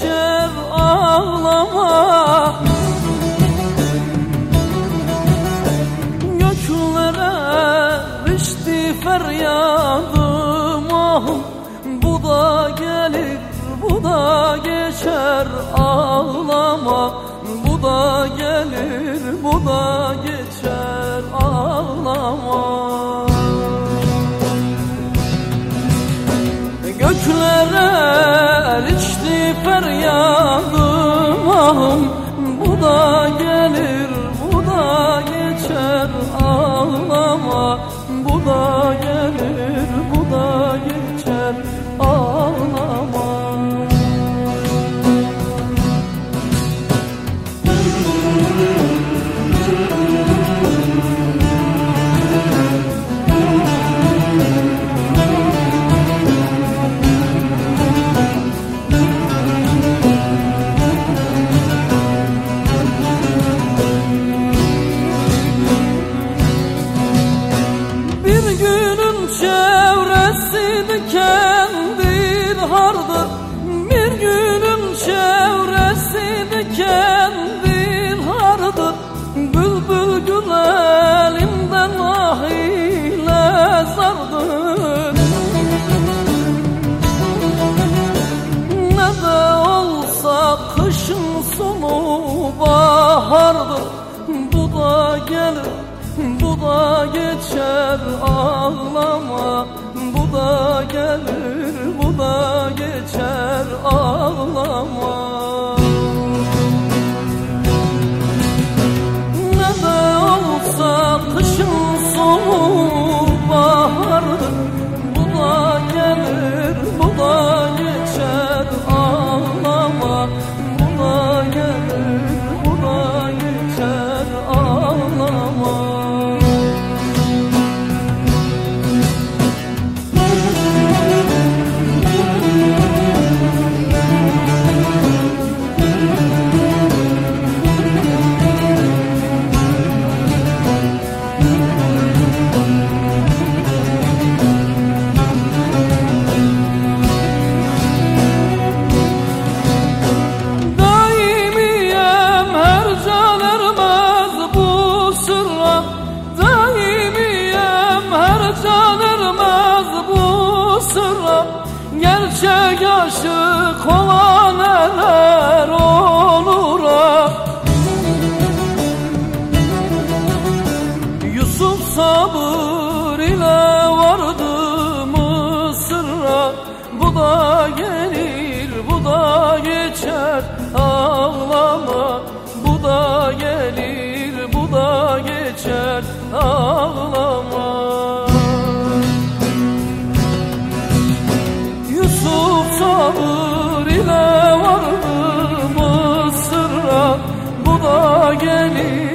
çöv ağlama. Göklere düştü feryadım ah Bu da gelir bu da geçer ağlama. Bu da gelir bu da geçer. Feryadım ahım. Bu da gelir bu da geçer ağlama. Bu da gelir bu da geçer ağlama sonu bahardır Bu da gelir bu da geçer ağlama. Bu da gelir bu da geçer ağlama can ermez bu sırra Gerçek aşık olan erer sabır ile vardı Mısır'a Bu da gelir